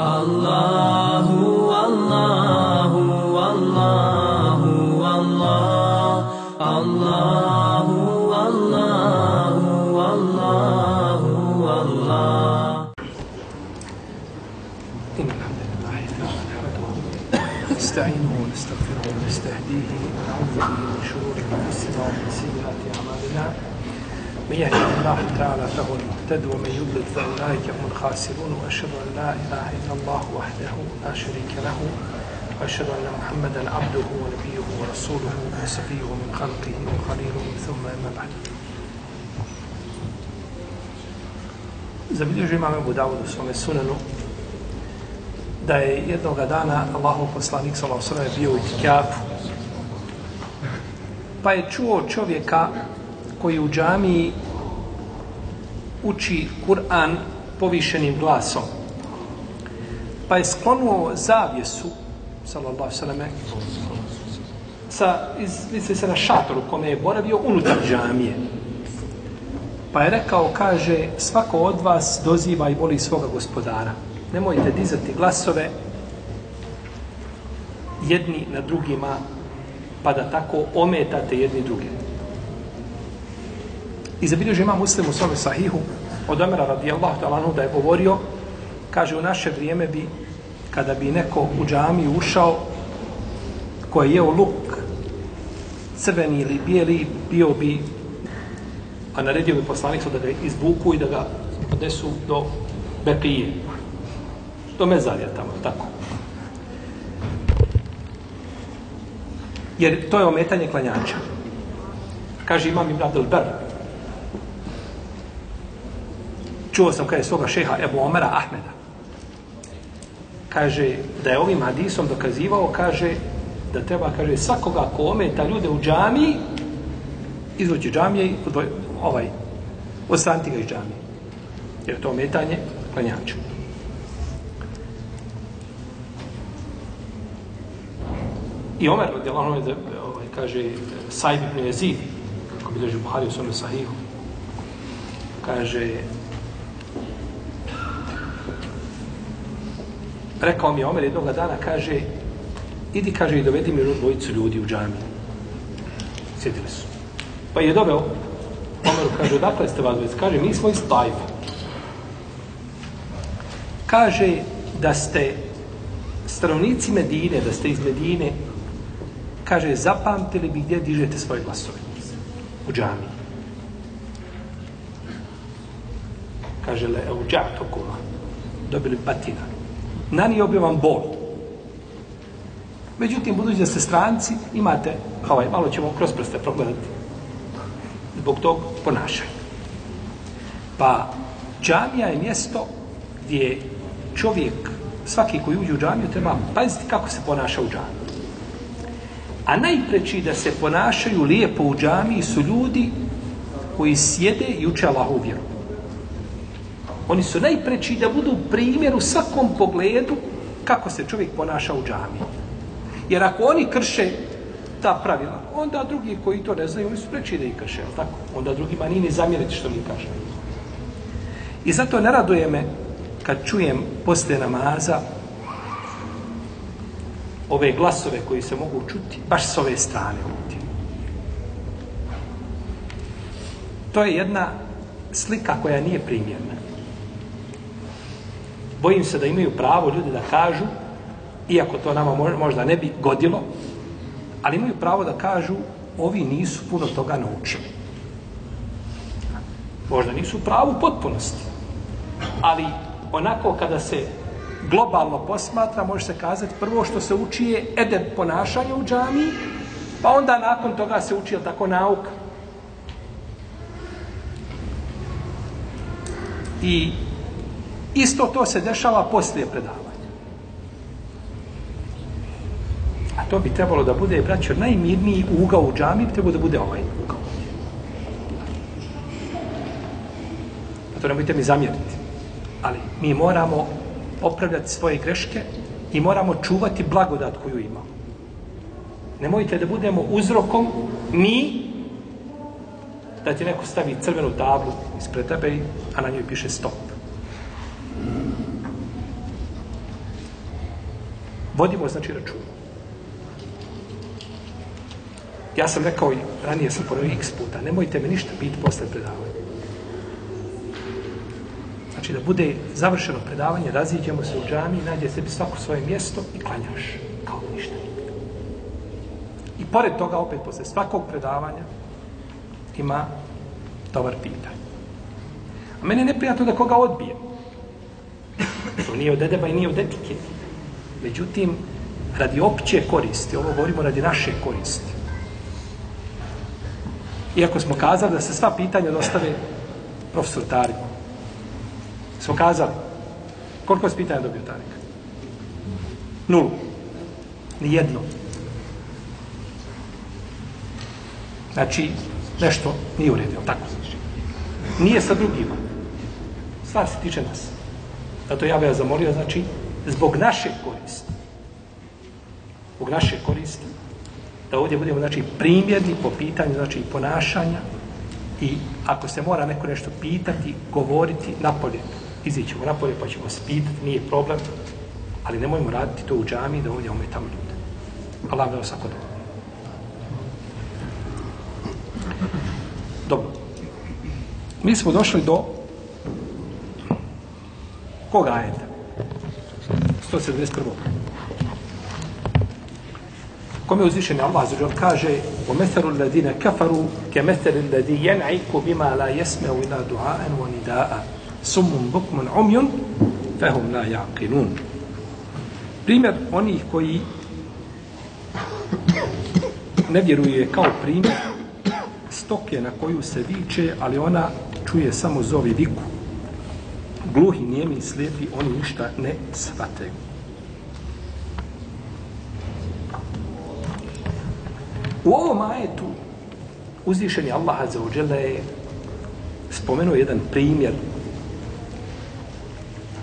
الله والله والله والله الله والله والله والله إن الحمد لله نحمده ونستعينه ونستغفره ونستهديه ونعوذ به من شرور أنفسنا ومن سيئات أعمالنا. من يهدي الله تعالى فهو المهتد ومن يضلل فاولئك هم الخاسرون واشهد ان لا اله الا الله وحده لا شريك له واشهد ان محمدا عبده ونبيه ورسوله وصفيه من خلقه وخليله ثم اما بعد Zabilježi imam Ebu Davud u svome sunanu da je jednoga dana Allahov poslanik sa Allahov bio u Itikafu. Pa je čuo čovjeka koji u džamiji uči Kur'an povišenim glasom. Pa je sklonuo zavjesu sallallahu alejhi ve selleme sa iz, misli se na šatoru kome je boravio unutar džamije. Pa je rekao, kaže, svako od vas doziva i voli svoga gospodara. Nemojte dizati glasove jedni na drugima, pa da tako ometate jedni druge. I zabilježi ima muslim u svome sahihu od Omera radijallahu talanu da je govorio, kaže, u naše vrijeme bi, kada bi neko u džami ušao, koji je jeo luk, crveni ili bijeli, bio bi a naredio bi poslanicu da ga izbuku i da ga odnesu do Bekije. Do mezarja tamo, tako. Jer to je ometanje klanjača. Kaže imam Ibn Abdel Čuo sam kada je svoga šeha Ebu Omera Ahmeda. Kaže da je ovim hadisom dokazivao, kaže da treba, kaže, svakoga ko ometa ljude u džamiji, izvući džamije i odvoj, ovaj, odstraniti ga iz džamije. Jer je to ometanje klanjaču. I Omer, radijallahu anhu, ovaj, kaže, Saib ibn Jezid, kako bi leži Buhari u svome sahihu, kaže, rekao mi je Omer jednog dana, kaže, idi, kaže, i dovedi mi dvojicu ljudi u džamiju. Sjedili su. Pa je doveo, Omeru kaže, odakle ste vas dvojica? Kaže, mi smo iz Tajfa. Kaže da ste stanovnici Medine, da ste iz Medine, kaže, zapamtili bi gdje dižete svoje glasove. U džami. Kaže, le, u džatokuma. Dobili batina. Nanio bi vam bol. Međutim, budući da ste stranci, imate, ovaj, malo ćemo kroz prste progledati zbog tog ponašanja. Pa džamija je mjesto gdje čovjek, svaki koji uđe u džamiju, treba paziti kako se ponaša u džamiji. A najpreći da se ponašaju lijepo u džamiji su ljudi koji sjede i uče Allahu vjeru. Oni su najpreći da budu primjer u svakom pogledu kako se čovjek ponaša u džamiji. Jer ako oni krše ta pravila, onda drugi koji to ne znaju, oni su preći da ih krše, jel tako? Onda drugima nije ni zamjeriti što mi kaže. I zato ne raduje me kad čujem posle namaza ove glasove koji se mogu čuti, baš s ove strane ovdje. To je jedna slika koja nije primjerna. Bojim se da imaju pravo ljudi da kažu, iako to nama možda ne bi godilo, ali imaju pravo da kažu ovi nisu puno toga naučili. Možda nisu pravo u potpunosti, ali onako kada se globalno posmatra, može se kazati prvo što se uči je edeb ponašanja u džami, pa onda nakon toga se uči tako nauka. I isto to se dešava poslije predavanja. A to bi trebalo da bude, braćo, najmirniji ugao u džami, trebalo da bude ovaj ugao. A to nemojte mi zamjeriti. Ali mi moramo popravljati svoje greške i moramo čuvati blagodat koju imamo. Nemojte da budemo uzrokom mi da ti neko stavi crvenu tablu ispred tebe, a na njoj piše stop. Vodimo znači račun. Ja sam rekao i ranije sam ponovio x puta, nemojte me ništa biti posle predavanja. Znači da bude završeno predavanje, raziđemo se u džami, nađe sebi svako svoje mjesto i klanjaš kao ništa nije. I pored toga, opet posle svakog predavanja, ima dobar pitanje. A meni je neprijatno da koga odbije. To nije od dedeba i nije od etike. Međutim, radi opće koristi, ovo govorimo radi naše koristi. Iako smo kazali da se sva pitanja dostave profesor Tariku. Smo kazali. Koliko je pitanja dobio Tarik? Nulu. Nijedno. Znači, nešto nije uredio, tako Nije sa drugima. Stvar se tiče nas. Zato ja bih vas zamolio, znači, zbog naše koristi, zbog naše koristi, da ovdje budemo, znači, primjerni po pitanju, znači, ponašanja i ako se mora neko nešto pitati, govoriti napolje, izićemo napolje pa ćemo se pitati, nije problem, ali nemojmo raditi to u džami da ovdje ometamo ljude. Allah me osako dobro. Dobro. Mi smo došli do koga ajeta? 171. Kome uzvišeni Allah zađer kaže وَمَثَرُ الَّذِينَ كَفَرُوا كَمَثَرِ الَّذِي يَنْعِكُ بِمَا لَا يَسْمَعُ إِلَا دُعَاءً وَنِدَاءً سُمٌ بُكْمٌ عُمْيٌ فَهُمْ لَا يَعْقِلُونَ Primjer onih koji ne vjeruje kao primjer stoke na koju se viče, ali ona čuje samo zovi viku. Gluhi, nijemi i slijepi, oni ništa ne shvataju. U ovom ajetu uzvišeni Allah Azzawajal je spomenuo jedan primjer.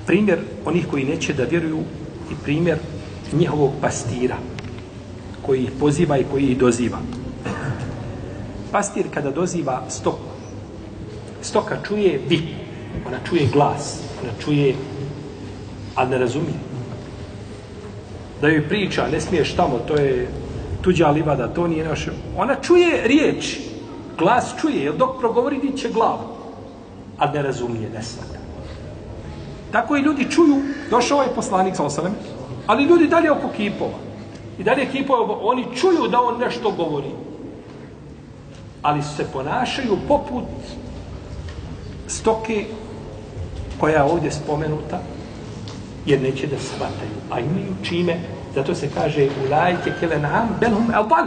Primjer onih koji neće da vjeruju i primjer njihovog pastira koji ih poziva i koji ih doziva. Pastir kada doziva stoku, stoka čuje vik, ona čuje glas, ona čuje, a ne razumije. Da joj priča, ne smiješ tamo, to je tuđa livada, to nije naše. Ona čuje riječ, glas čuje, jer dok progovori diće glavu, a ne razumije, ne svaka. Tako i ljudi čuju, došao je poslanik, sa ali ljudi dalje oko kipova. I dalje kipova, oni čuju da on nešto govori ali se ponašaju poput stoke koja je ovdje spomenuta, jer neće da shvataju. A imaju čime, zato se kaže u lajke kele belhum elbal.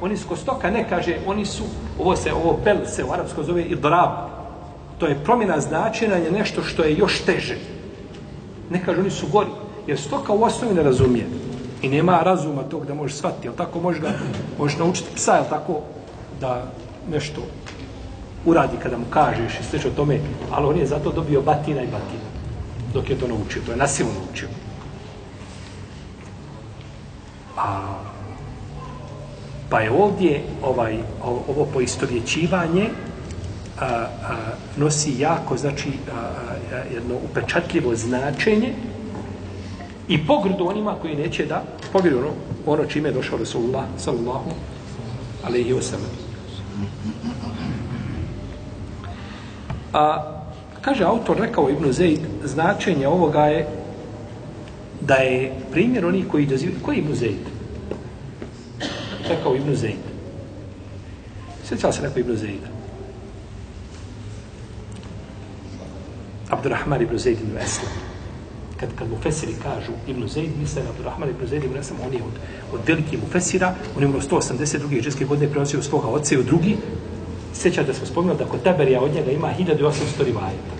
Oni su kostoka, ne kaže, oni su, ovo se, ovo bel se u arapsko zove i drab. To je promjena značenja je nešto što je još teže. Ne kaže, oni su gori. Jer stoka u osnovi ne razumije. I nema razuma tog da može shvatiti. Jel tako može ga, može naučiti psa, jel tako, da nešto uradi kada mu kažeš i sveč o tome, ali on je zato dobio batina i batina dok je to naučio, to je nasilno naučio. A, pa je ovdje ovaj, ovo poistovjećivanje a, a, nosi jako, znači, a, a, jedno upečatljivo značenje i pogrdu onima koji neće da pogrdu ono, ono čime je došao Rasulullah sallallahu alaihi wa sallam. A kaže autor, rekao Ibn Zeid, značenje ovoga je da je primjer onih koji dozivaju... Koji je Ibn Zeid? Rekao Ibn Zeid. Sjećala se neko Ibn Zeida? Abdurrahman Ibn Zeid Ibn Eslam. Kad, kad mu fesiri kažu Ibn Zeid, misle na Abdurrahman Ibn Zeid Ibn Eslam, on je od, od velikih mu fesira, on je umro 182. ženske godine, prenosio svoga oca i od drugi, Sjećate da smo spominjali da kod Taberija od njega ima 1800 rivajeta.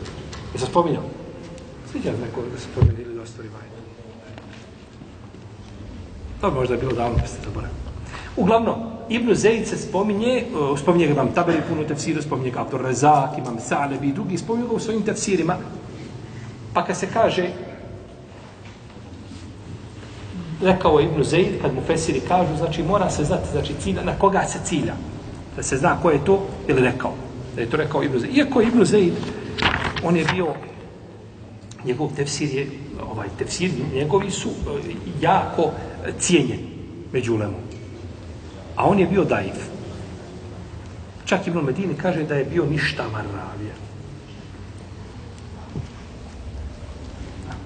Je se spominjao? Sjećate neko da se spominjali 1800 rivajeta? To možda je bilo davno, pa ste zaboravili. Uglavnom, Ibn Zeid se spominje, uh, spominje ga imam Taberi puno tefsiru, spominje ga Abdur Rezak, imam Salebi i drugi, spominje ga u svojim tefsirima. Pa kad se kaže, rekao je Ibn Zeid, kad mu Fesiri kažu, znači mora se znati, znači cilja, na koga se cilja da se zna ko je to ili rekao. Da je to rekao Ibn Zaid. Iako Ibn Zaid, on je bio njegov tefsir je, ovaj tefsir, njegovi su eh, jako cijenjeni među ulemom. A on je bio daif. Čak Ibn Medini kaže da je bio ništa ravija.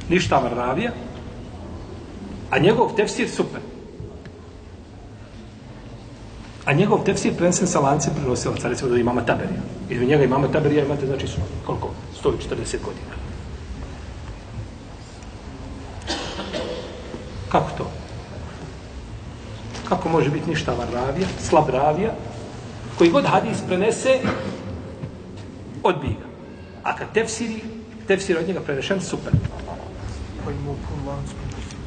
Ništa ravija. A njegov tefsir super. A njegov tefsir prenesen sa lancem prenosilaca, recimo da imama Taberija. Između njega imama Taberija imate, znači, su, koliko? 140 godina. Kako to? Kako može biti ništa ravija, slab ravija, koji god hadis prenese, odbija ga. A kad tefsiri, tefsir od njega prenešen, super. Lanac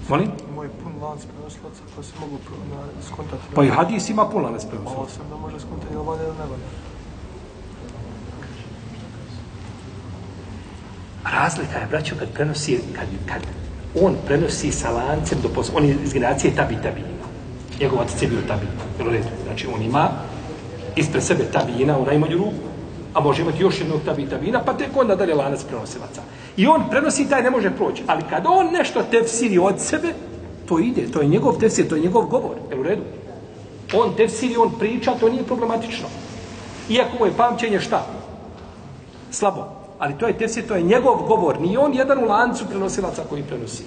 Molim? Je pun lanac prenosilaca pa se mogu na, skontati. Pa i hadis ima pun lanac prenosilaca. Ovo sam da može skontati ili valja ili ne valja. Razlika je, braćo, kad prenosi, kad, kad on prenosi sa lancem do posla, on je iz generacije tabi tabina. Njegov otac je bio tabin. Jel u redu? Znači, on ima ispred sebe tabina u najmanju ruku, a može imati još jednog tabi tabina, pa tek onda dalje lanac prenosilaca. I on prenosi taj ne može proći. Ali kad on nešto tefsiri od sebe, to ide, to je njegov tefsir, to je njegov govor. je u redu? On tefsiri, on priča, to nije problematično. Iako mu je pamćenje šta? Slabo. Ali to je tefsir, to je njegov govor. Nije on jedan u lancu prenosilaca koji prenosi.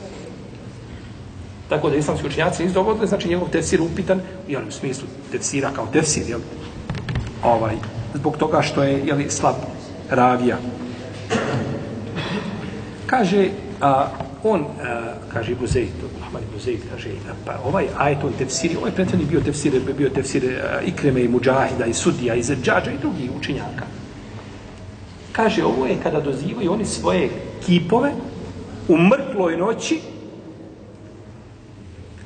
Tako da islamski učinjaci nisu dogodili, znači njegov tefsir upitan, jel, u smislu tefsira kao tefsir, jel, ovaj, zbog toga što je, jel, slab ravija. Kaže, a, on, a, kaže Ibu Zeyd, Ahmad ibn Zaid kaže, pa ovaj ajet, on tefsiri, ovaj prethodni bio tefsir, bio tefsir e, Ikreme i Mujahida i Sudija i Zerđađa i drugih učenjaka. Kaže, ovo je kada dozivaju oni svoje kipove u mrtvoj noći,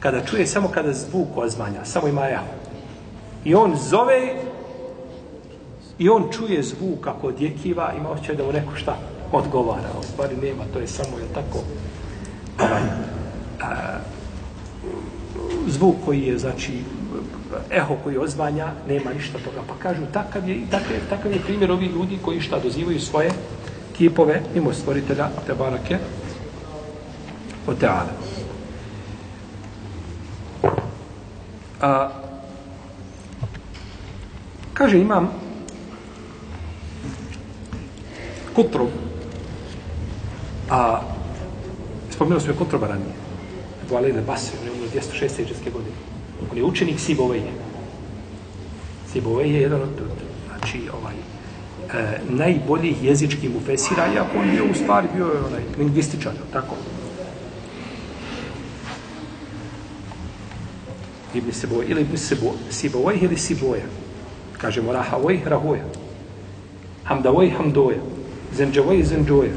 kada čuje samo kada zvuk ozvanja, samo ima jahu. I on zove i on čuje zvuk kako odjekiva, ima osjećaj da mu neko šta odgovara. U stvari nema, to je samo, je tako, ovaj, zvuk koji je, znači, eho koji ozvanja, nema ništa toga. Pa kažu, takav je, takav je, takav je primjer ovih ljudi koji šta dozivaju svoje kipove, mimo stvoritelja, te barake, o teale. A, kaže, imam Kutrub, a spomenuo smo je Kutruba ranije, Ebu Alejde Basri, on je umro 206. iđeske godine. On je učenik Siboveje. Siboveje je jedan od, od znači, ovaj, e, najboljih jezičkih mufesira, iako on je u stvari bio onaj lingvističar, tako. Ibn Siboj, ili Ibn Siboj, ili Siboja. Kažemo Rahavoj, Rahoja. Hamdavoj, Hamdoja. Zenđavoj, Zenđoja.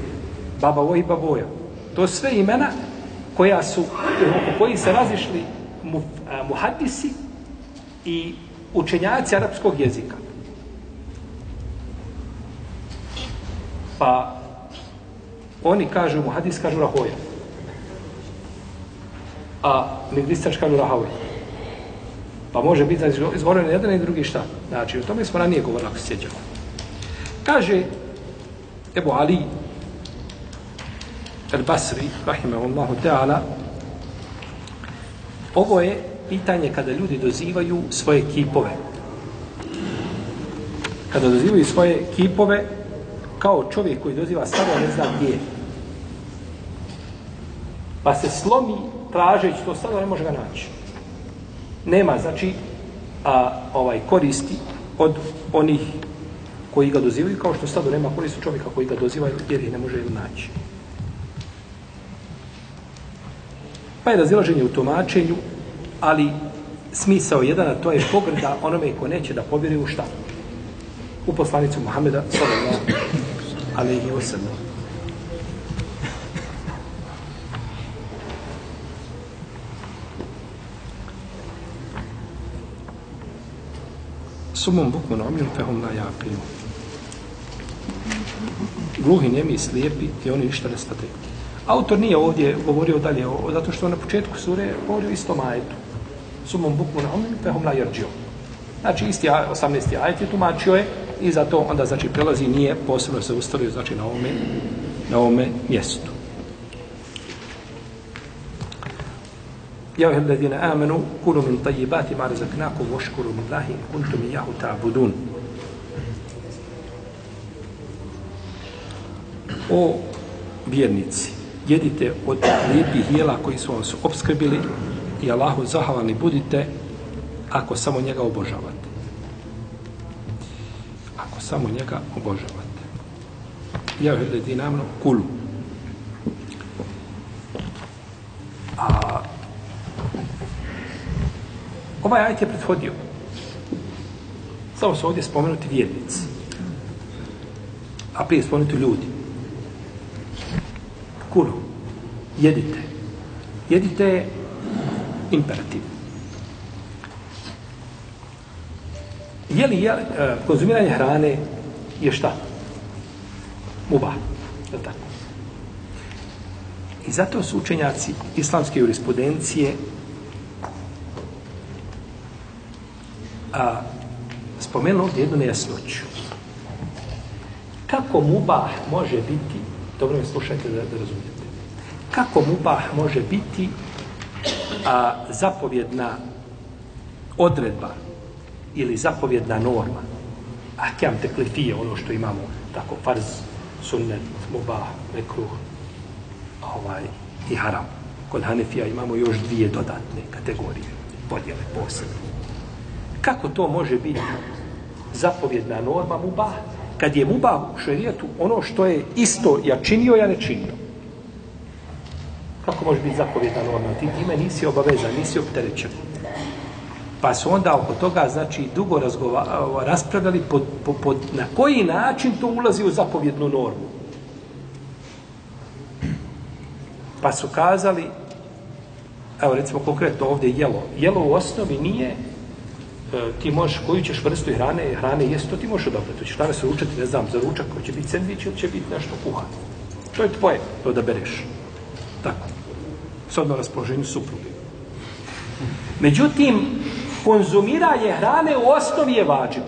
Babavoj, Baboja. To sve imena koja su, oko koji se razišli mu, a, muhadisi i učenjaci arapskog jezika. Pa oni kažu, muhadis kažu Rahoja. A lingvistač kažu Rahoja. Pa može biti znači, izgovoreno jedan i drugi šta. Znači, u tome smo ranije govorili, ako se sjećamo. Kaže Ebu Ali al-Basri, rahimahullahu ta'ala, ovo je pitanje kada ljudi dozivaju svoje kipove. Kada dozivaju svoje kipove, kao čovjek koji doziva staro, ne zna gdje je. Pa se slomi tražeći to staro, ne može ga naći. Nema, znači, a, ovaj koristi od onih koji ga dozivaju, kao što stado nema koristi čovjeka koji ga doziva jer ih ne može naći. Pa je razilaženje u tumačenju, ali smisao jedan, a to je pogrda onome ko neće da pobjeri u šta? U poslanicu Muhameda, sallallahu alaihi wa sallam. Sumom bukmun omjun fehum la japinu. Gluhi, njemi, slijepi i oni ništa ne shvataju. Autor nije ovdje govorio dalje, zato što na početku sure govorio isto majetu. Sumom bukmu na omim pehom la jerđio. Znači, isti 18. ajet je tumačio je i zato onda, znači, prelazi nije posebno se ustavio, znači, na ovome, na ovome mjestu. Jauhe ledine amenu, kunu min tajibati ma rezaknaku voškuru min lahi kuntu mi jahu ta budun. O vjernici, jedite od lijepih jela koji su vam su obskrbili i Allahu zahvalni budite ako samo njega obožavate. Ako samo njega obožavate. Ja uhel ladina dinamno kulu. A ovaj ajet je prethodio. Samo su ovdje spomenuti vjernici. A prije spomenuti ljudi. Kulu. Jedite. Jedite je imperativ. Je li je, e, konzumiranje hrane je šta? Mubah. Je tako? I zato su učenjaci islamske jurisprudencije a, spomenuli ovdje jednu nejasnoću. Kako mubah može biti, dobro me slušajte da, da razumijete, kako mubah može biti a, zapovjedna odredba ili zapovjedna norma, ahkam teklifije, ono što imamo, tako, farz, sunnet, mubah, nekruh, ovaj, i haram. Kod Hanefija imamo još dvije dodatne kategorije, podjele posebne. Kako to može biti zapovjedna norma mubah, kad je mubah u šerijetu ono što je isto ja činio, ja ne činio. Kako može biti zapovjedna norma? Ti time nisi obavezan, nisi opterećen. Pa su onda oko toga, znači, dugo raspravljali pod, pod, pod, na koji način to ulazi u zapovjednu normu. Pa su kazali, evo recimo konkretno ovdje jelo. Jelo u osnovi nije, E, ti možeš, koju ćeš vrstu hrane, hrane jest, to ti možeš odabrati. Hoćeš danas ručati, ne znam, za ručak, hoće biti sandvič ili će biti nešto kuhano. To je tvoje, to da bereš. Tako. S odno raspoloženju supruge. Međutim, konzumiranje hrane u osnovi je vađib.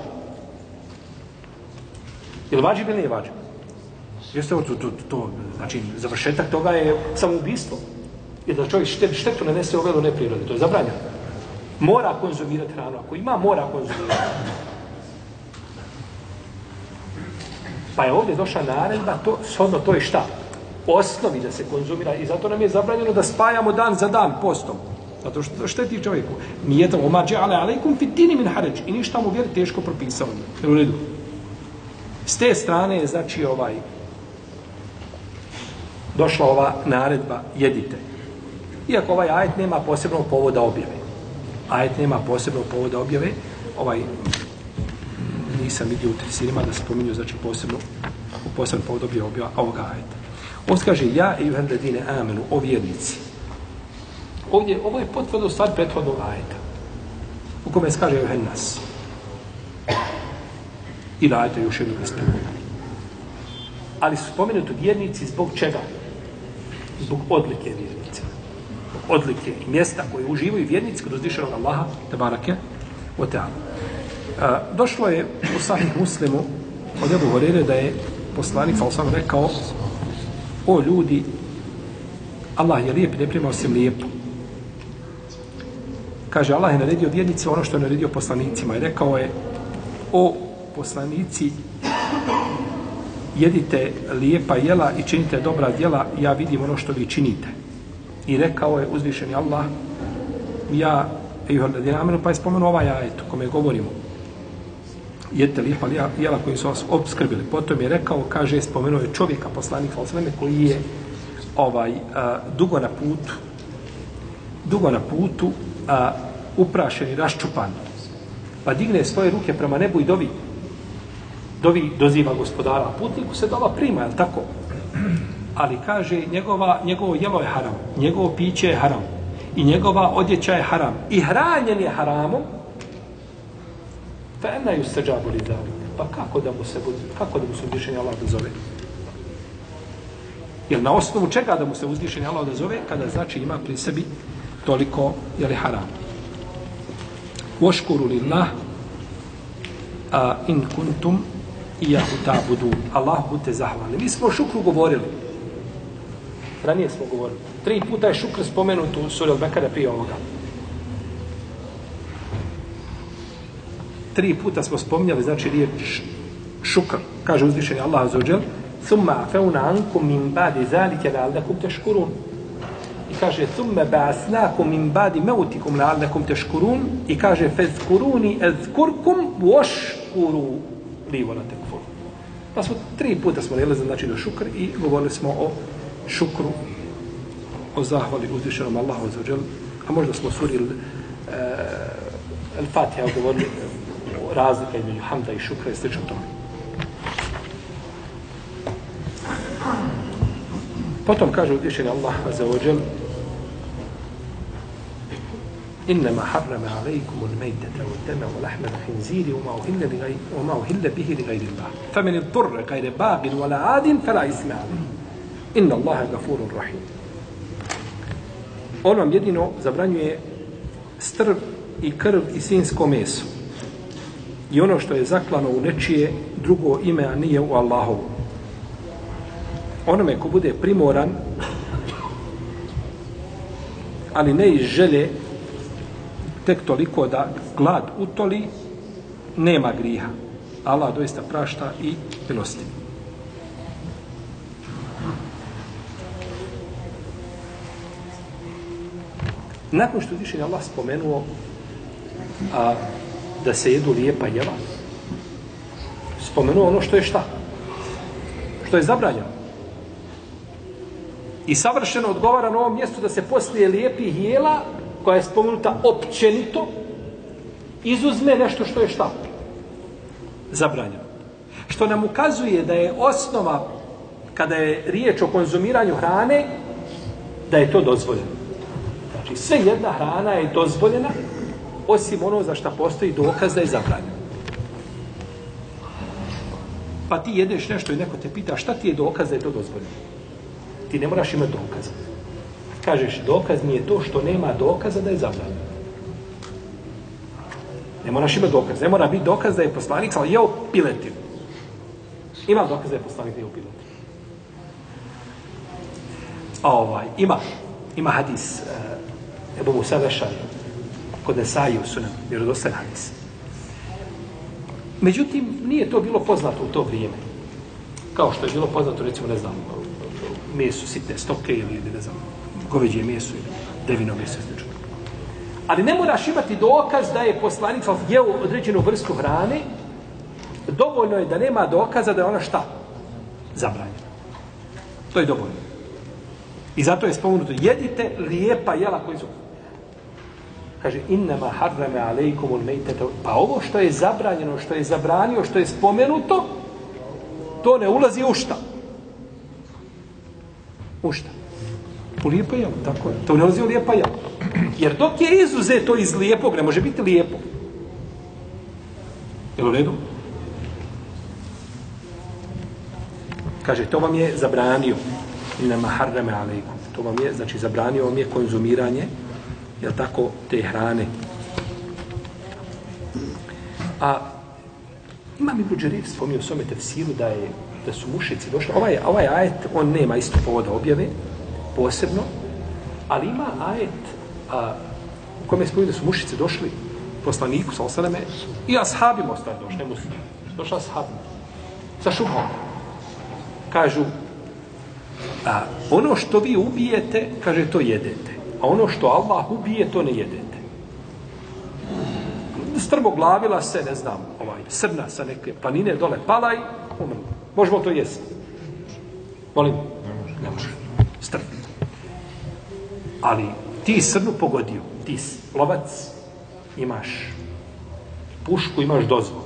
Je li ili nije vađib? Jeste to, to, to, znači, završetak toga je samoubistvo. Jer da čovjek štet, štetu nanese ovelu neprirode, to je zabranjeno. Mora konzumirati hranu, ako ima, mora konzumirati. Pa je ovdje došla naredba, to, shodno to je šta? Osnovi da se konzumira i zato nam je zabranjeno da spajamo dan za dan postom. Zato što šteti čovjeku. Nije to omađe, ale alaikum fitini min haređ. I ništa mu vjeri teško propisao. U redu. S te strane je, znači, ovaj, došla ova naredba jedite. Iako ovaj ajet nema posebnog povoda objave. Ajet nema posebno povoda objave, ovaj nisam vidio u tefsirima da spominju znači posebno u posebno povod objave objava ovoga ajeta. On kaže, ja i uhendedine amenu, o vjernici. Ovdje, ovo je potvrdo stvar prethodnog ajeta. U kome se kaže uhennas. I da ajeta još jednog ispred. Ali su spomenuti vjernici zbog čega? zbog odlike vjernici. Odlike i mjesta koje uživaju vjernici kod uzdišenog Allaha, te barake, o. Došlo je u sahih muslimu od Ebu Horere da je poslanik Falsan rekao o ljudi Allah je lijep, ne prima osim lijepo. Kaže, Allah je naredio vjernice ono što je naredio poslanicima i rekao je o poslanici jedite lijepa jela i činite dobra djela, ja vidim ono što vi činite. I rekao je uzvišeni Allah, ja, ejuhal da dinamenu, pa je spomenuo ovaj ajet o kome govorimo. Jedite lijepa jela koji su vas obskrbili. Potom je rekao, kaže, spomenuo je čovjeka, poslanik Falsaleme, koji je ovaj a, dugo na putu, dugo na putu, a, uprašen i raščupan. Pa digne svoje ruke prema nebu i dovi, dovi doziva gospodara, putniku se dova prima, je tako? Ali kaže, njegova, njegovo jelo je haram, njegovo piće je haram, i njegova odjeća je haram, i hranjen je haramom, fa ena ju se džabu li Pa kako da mu se, kako da mu se uzvišenje Allah dozove? Jer na osnovu čega da mu se uzvišenje Allah dozove kada znači ima pri sebi toliko, je li haram? Voškuru lillah, a in kuntum i jahu ta budu. Allah budite zahvalni. Mi smo o šukru govorili. Ranije smo govorili. Tri puta je šukr spomenut u suri Al-Bekara prije ovoga. Tri puta smo spominjali, znači riječ šukr. Kaže uzvišenje Allah azuđel, Thumma afeuna ankum min badi zalike la'allakum teškurun. I kaže, thumma ba'asnakum min badi meutikum la'allakum teškurun. I kaže, fezkuruni ezkurkum voškuru li vola tekfur. Pa smo tri puta smo relazili znači do šukr i govorili smo o šukru, o zahvali uzvišenom Allahu za džel, a možda smo surili uh, El-Fatiha govorili o razlika između hamda i šukra i slično tome. Potom kaže uzvišeni Allah za ođel إنما حرم عليكم الميتة والدم ولحم الخنزير وما أهل, لغير وما أهل به لغير الله فمن اضطر غير باغ ولا عاد فلا إثم عليه Inna Allahe gafurun rahim. On vam jedino zabranjuje strv i krv i sinsko meso. I ono što je zaklano u nečije drugo ime, a nije u Allahovu. Onome ko bude primoran, ali ne iz žele, tek toliko da glad utoli, nema griha. Allah doista prašta i milostivi. Nakon što je Allah spomenuo a, da se jedu lijepa jela, spomenuo ono što je šta? Što je zabranjeno. I savršeno odgovara na ovom mjestu da se poslije lijepih jela koja je spomenuta općenito, izuzme nešto što je šta? Zabranjeno. Što nam ukazuje da je osnova, kada je riječ o konzumiranju hrane, da je to dozvoljeno. Znači, sve jedna hrana je dozvoljena, osim ono za šta postoji dokaz da je zabranjeno. Pa ti jedeš nešto i neko te pita šta ti je dokaz da je to dozvoljeno. Ti ne moraš imati dokaza kažeš dokaz nije to što nema dokaza da je zabranjeno. Ne moraš imati dokaz. Ne mora biti dokaz da je poslanik ali jeo piletinu. Ima dokaz da je poslanik jeo piletinu. Ovaj, ima, ima hadis uh, Ebu Musa Vešari, kod Nesaju su nam vjerodostajan hadis. Međutim, nije to bilo poznato u to vrijeme. Kao što je bilo poznato, recimo, ne znam, mesu, sitne stoke ili ne znam, goveđe meso ili devino meso slično. Ali ne moraš imati dokaz da je poslanik jeo određenu vrstu hrane, dovoljno je da nema dokaza da je ona šta? Zabranjena. To je dovoljno. I zato je spomenuto, jedite lijepa jela koji su... Kaže, innama harrame alejkum ul mejtete. Pa ovo što je zabranjeno, što je zabranio, što je spomenuto, to ne ulazi u šta? U šta? U lijepo jelo, tako je. To ne ulazi u lijepa jelo. Jer dok je izuzeto iz lijepog, ne može biti lijepo. Jel u redu? Kaže, to vam je zabranio. Innama harrame alejkum. To vam je, znači, zabranio vam je konzumiranje, jel tako, te hrane. A imam i Buđerir spomnio svome tefsiru da je da su mušici došli. Ovaj, ovaj ajet, on nema isto povoda objave, posebno, ali ima ajet a, u kome je da su mušice došli poslaniku sa osaleme i ashabima ostali došli, ne muslimi. Došli ashabima. Sa šubom. Kažu, a, ono što vi ubijete, kaže, to jedete. A ono što Allah ubije, to ne jedete. Strmoglavila se, ne znam, ovaj, srna sa neke planine dole, palaj, umrlo. Možemo to jesti. Molim? Ne može. Strmno. Ali ti srnu pogodio, ti lovac, imaš pušku, imaš dozvol.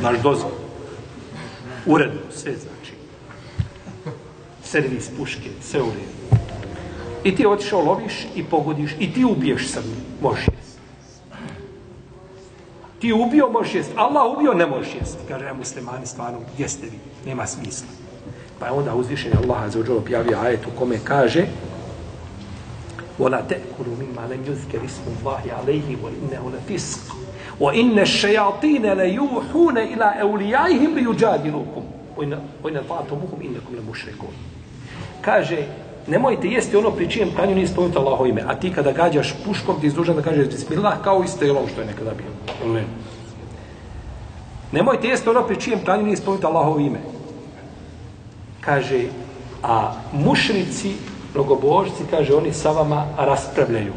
Imaš dozvol. Uredno, sve znači. Servis puške, sve uredno. I ti otišao, loviš i pogodiš i ti ubiješ srnu. Možeš jest. Ti ubio, možeš jest. Allah ubio, ne možeš jest. Kaže, ja muslimani stvarno, jeste vi. Nema smisla. Pa je onda uzvišen Allah za uđelo objavio ajet u kome kaže وَلَا تَأْكُلُوا مِمَّا لَمْ يُذْكَرِ اسْمُ اللَّهِ عَلَيْهِ وَإِنَّهُ لَفِسْقٌ وَإِنَّ الشَّيَاطِينَ لَيُوحُونَ إِلَىٰ أَوْلِيَائِهِمْ لِيُجَادِلُوكُمْ Ojna ta'atumuhum innakum le mušrekun. Kaže, nemojte jesti ono pri čijem klanju nije spomenuto Allaho ime, a ti kada gađaš puškom ti izdužan da kažeš bismillah kao isto je što je nekada bio. Ne. Nemojte jesti ono pri čijem klanju nije spomenuto Allaho ime. Kaže, a mušnici, mnogobožci, kaže, oni sa vama raspravljaju.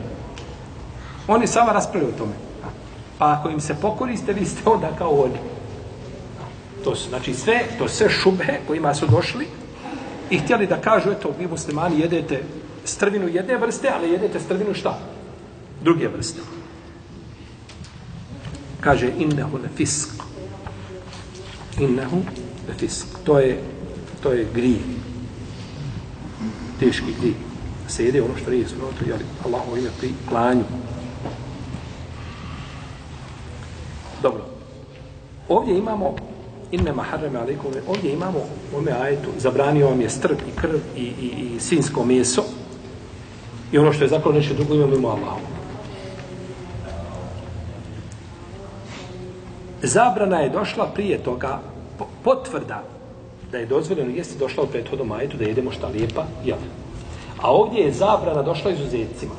Oni sa vama raspravljaju o tome. Pa ako im se pokoriste, vi ste onda kao oni. To su, znači, sve, to sve šube kojima su došli i htjeli da kažu, eto, vi muslimani jedete strvinu jedne vrste, ali jedete strvinu šta? Druge vrste. Kaže, innehu le fisk. Innehu le fisk. To je, to je grije. Teški grije. Se jede ono što nije sunoto, jeli, Allahu ime pri klanju. Dobro. Ovdje imamo inne maharreme alaikum, ovdje imamo u ome ajetu, zabranio vam je strp i krv i, i, i sinsko meso i ono što je zaklon nešto drugo imamo mimo Allahu. Zabrana je došla prije toga, potvrda da je dozvoljeno jesti došla u prethodnom ajetu da jedemo šta lijepa, jel? A ovdje je zabrana došla izuzetcima.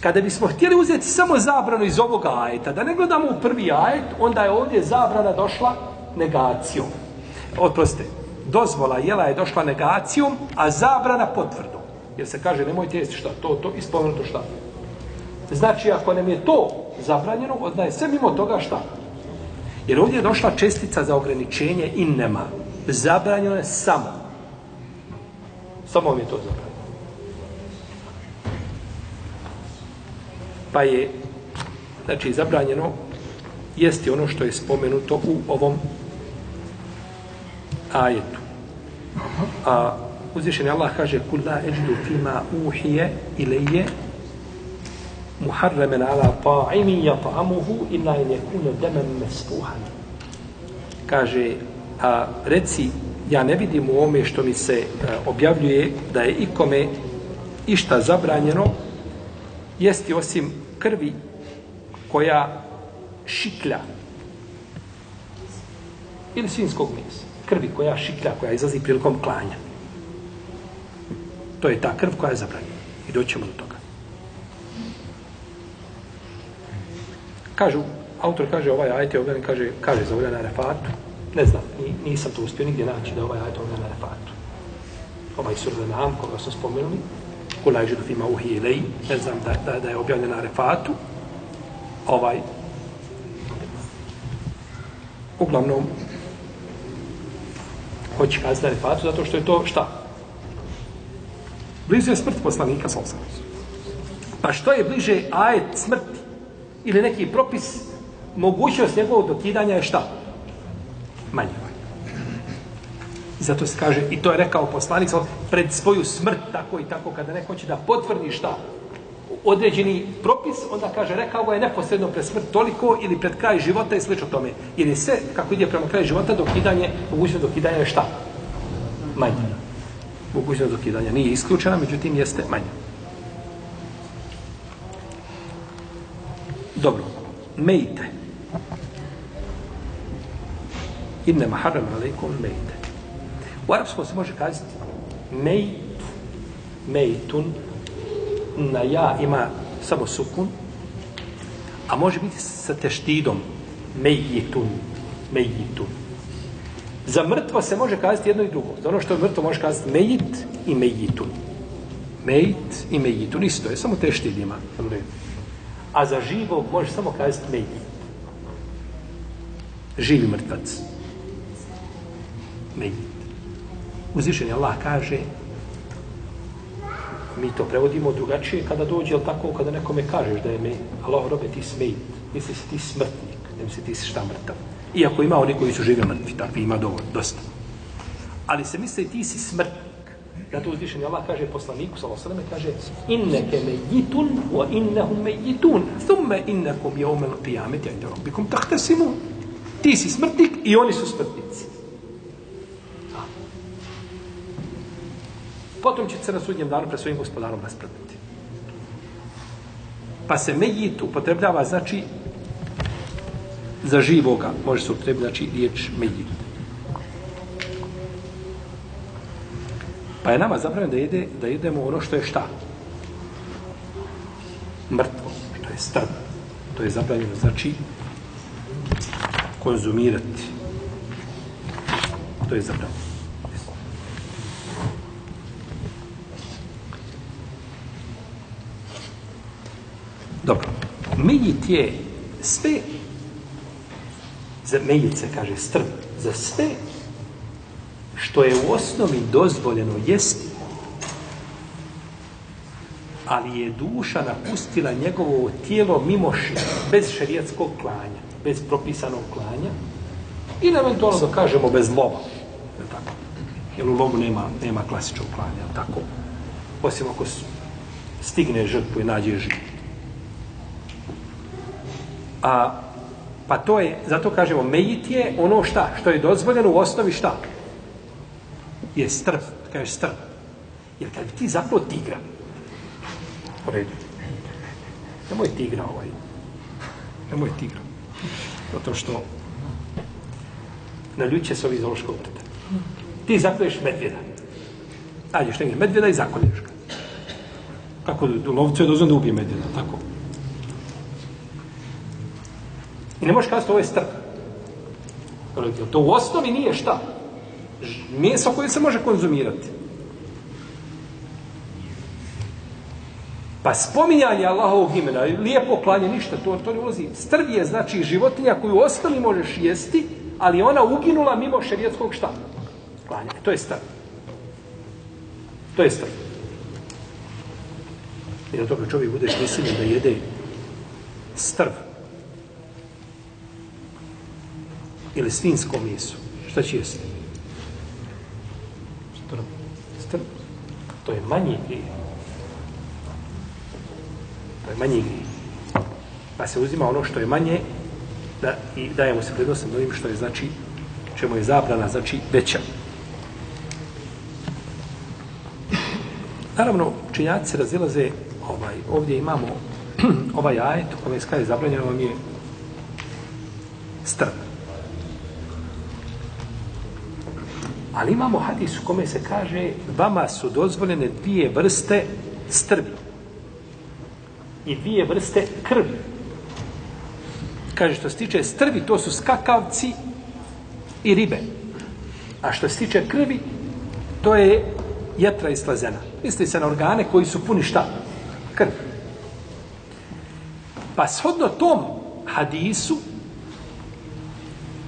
Kada bismo htjeli uzeti samo zabranu iz ovoga ajeta, da ne gledamo u prvi ajet, onda je ovdje zabrana došla negacijom. Oprostite, dozvola jela je došla negacijom, a zabrana potvrdom. Jer se kaže, nemojte jesti šta, to, to, ispomenuto šta. Znači, ako nam je to zabranjeno, onda je sve mimo toga šta. Jer ovdje je došla čestica za ograničenje innema. Zabranjeno je samo. Samo vam je to zabranjeno. Pa je, znači, zabranjeno jesti ono što je spomenuto u ovom ajetu. A uzvišeni Allah kaže kul la eđdu fima uhije ilaje muharremen ala ta'imi yata'amuhu illa in yakuna daman masfuhan. Kaže a reci ja ne vidim u ome što mi se a, objavljuje da je ikome išta zabranjeno jesti osim krvi koja šiklja ili svinskog mesa krvi koja šiklja, koja izlazi prilikom klanja. To je ta krv koja je zabranjena. I doćemo do toga. Kažu, autor kaže ovaj ajet je objavljen, kaže, kaže za na refatu. Ne znam, nisam to uspio nigdje naći da je ovaj ajet objavljen na refatu. Ovaj sur nam, koga smo spomenuli, kula je židu fima uhi ilaj, ne znam da, da, da je objavljen na refatu. Ovaj, uglavnom, hoće kazati na zato što je to šta? Blizu je smrt poslanika, sa osam. Pa što je bliže ajet smrti ili neki propis, mogućnost njegovog dokidanja je šta? Manje. I zato se kaže, i to je rekao poslanik, pred svoju smrt, tako i tako, kada neko će da potvrdi šta? Određeni propis, onda kaže, rekao ga je neposredno pred smrt toliko ili pred kraj života i slično tome. Jer je sve, kako ide prema kraju života, dokidanje, mogućnost dokidanja je šta? Manje. Mogućnost dokidanja nije isključena, međutim jeste manje. Dobro. Mejte. Inne maharam alaikum mejte. U arapskom se može kazati mejt, mejtun, na ja ima samo sukun, a može biti sa teštidom mejitun, mejitun. Za mrtvo se može kazati jedno i drugo. Za ono što je mrtvo može kazati mejit i mejitun. Mejit i mejitun. Isto je, samo teštid ima. A za živo može samo kazati mejit. Živi mrtvac. Mejit. Uzvišen je Allah kaže mi to prevodimo drugačije kada dođe, ali tako kada nekome kažeš da je me, Allah robe ti smejt, misli si ti smrtnik, ne misli ti si šta mrtav. Iako ima oni koji su živi mrtvi, takvi ima dovoljno, dosta. Ali se misli ti si smrtnik. Da to uzvišen Allah kaže poslaniku, sallahu sallam, kaže inneke mejitun, wa innehum mejitun, thumme innekum je umel qiyameti, inda rabbikum tahtesimun. Ti si smrtnik i oni su smrtnici. Potom će se na sudnjem danu pre svojim gospodarom raspraviti. Pa se mejit upotrebljava, znači, za živoga, može se upotrebiti, znači, riječ mejit. Pa je nama zabranjeno da, jede, da jedemo ono što je šta? Mrtvo, što je strb. To je zabranjeno, znači konzumirati. To je zabranjeno. Dobro. Mejit je sve za mejit se kaže strb za sve što je u osnovi dozvoljeno jesti ali je duša napustila njegovo tijelo mimo ši, bez šerijatskog klanja, bez propisanog klanja i eventualno da kažemo bez lova. Je tako? Jer u lovu nema, nema klasičnog klanja, je tako? Osim ako stigne žrtvu i nađe živu. A, pa to je, zato kažemo, mejit je ono šta, što je dozvoljeno u osnovi šta? Je strp, kaže strp. Jer kad bi ti zapravo tigra, u redu, nemoj tigra ovaj, nemoj tigra, zato što na ljuće se ovi zoološkog vrta. Ti zakljuješ medvjeda. Nađeš negdje medvjeda i zakolješ ga. Kako lovcu je dozvan da ubije medvjeda, tako? I ne možeš kazati ovo je strp. To u osnovi nije šta? Meso koje se može konzumirati. Pa spominjanje Allahovog imena, lijepo klanje, ništa, to, to ne ulazi. Strv je znači životinja koju ostali možeš jesti, ali ona uginula mimo šerijetskog šta? Klanja. To je strv. To je strv. I na toga čovjek budeš mislio da jede strv. Ili svinsko meso. Šta će jesti? Strv. Strv. To je manji grijeh. To je manji grijeh. Pa se uzima ono što je manje da, i dajemo se prednostom onim što je znači čemu je zabrana znači veća. Naravno, činjaci se razilaze ovaj, ovdje imamo ovaj ajet u kome je zabranjeno vam je strp. Ali imamo hadis u kome se kaže vama su dozvoljene dvije vrste strbi i dvije vrste krvi. Kaže, što se tiče strvi, to su skakavci i ribe. A što se tiče krvi, to je jetra i slazena. Misli se na organe koji su puni šta? Krv. Pa shodno tom hadisu,